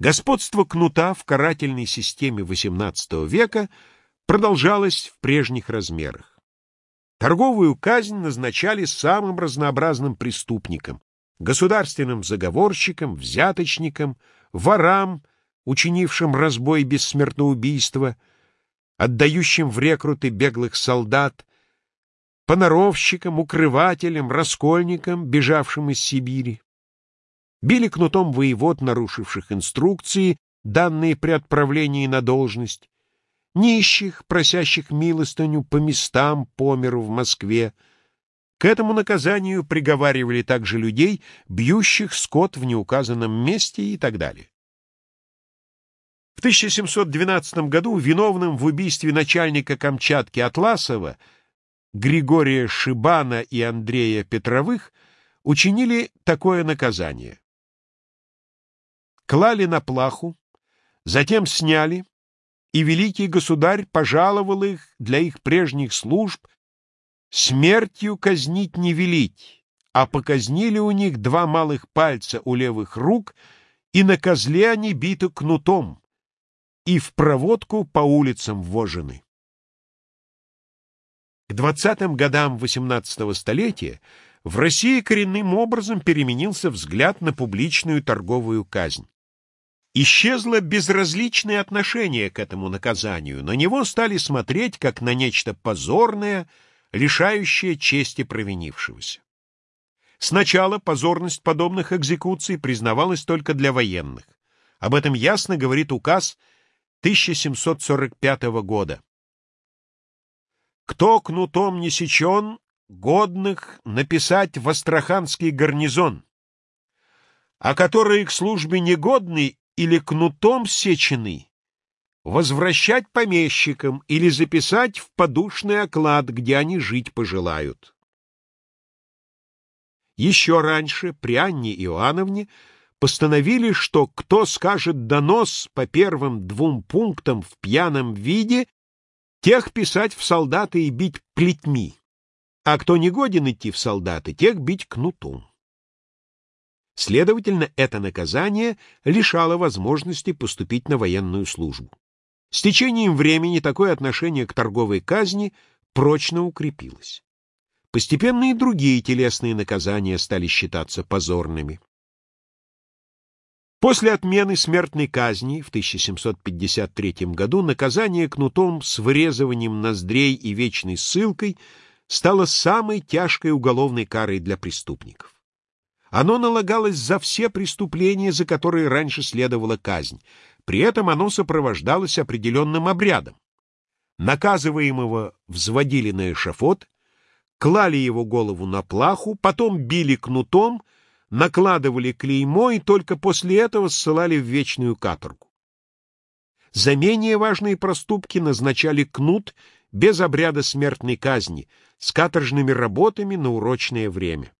Господство кнута в карательной системе XVIII века продолжалось в прежних размерах. Торговую казнь назначали самым разнообразным преступникам, государственным заговорщикам, взяточникам, ворам, учинившим разбой без смертоубийства, отдающим в рекруты беглых солдат, поноровщикам, укрывателям, раскольникам, бежавшим из Сибири. Били кнутом воевод, нарушивших инструкции, данные при отправлении на должность, нищих, просящих милостыню по местам по миру в Москве. К этому наказанию приговаривали также людей, бьющих скот в неуказанном месте и так далее. В 1712 году виновным в убийстве начальника Камчатки Атласова Григория Шибана и Андрея Петровых учинили такое наказание. Клали на плаху, затем сняли, и великий государь пожаловал их для их прежних служб смертью казнить не велить, а показнили у них два малых пальца у левых рук, и на козле они биты кнутом, и в проводку по улицам ввожены. К двадцатым годам XVIII столетия в России коренным образом переменился взгляд на публичную торговую казнь. Исчезло безразличное отношение к этому наказанию, на него стали смотреть как на нечто позорное, лишающее чести провинившегося. Сначала позорность подобных экзекуций признавалась только для военных. Об этом ясно говорит указ 1745 года. Кто кнутом не сечен, годных написать в Астраханский гарнизон, а которые к службе негодны или кнутом сечены, возвращать помещикам или записать в подушный оклад, где они жить пожелают. Еще раньше, при Анне Иоанновне, постановили, что кто скажет донос по первым двум пунктам в пьяном виде, тех писать в солдаты и бить плетьми, а кто не годен идти в солдаты, тех бить кнутом. Следовательно, это наказание лишало возможности поступить на военную службу. С течением времени такое отношение к торговой казни прочно укрепилось. Постепенно и другие телесные наказания стали считаться позорными. После отмены смертной казни в 1753 году наказание кнутом с вырезыванием ноздрей и вечной ссылкой стало самой тяжкой уголовной карой для преступников. Оно налагалось за все преступления, за которые раньше следовала казнь. При этом оно сопровождалось определенным обрядом. Наказываемого взводили на эшафот, клали его голову на плаху, потом били кнутом — накладывали клеймо и только после этого ссылали в вечную каторгу. За менее важные проступки назначали кнут без обряда смертной казни, с каторжными работами на урочное время.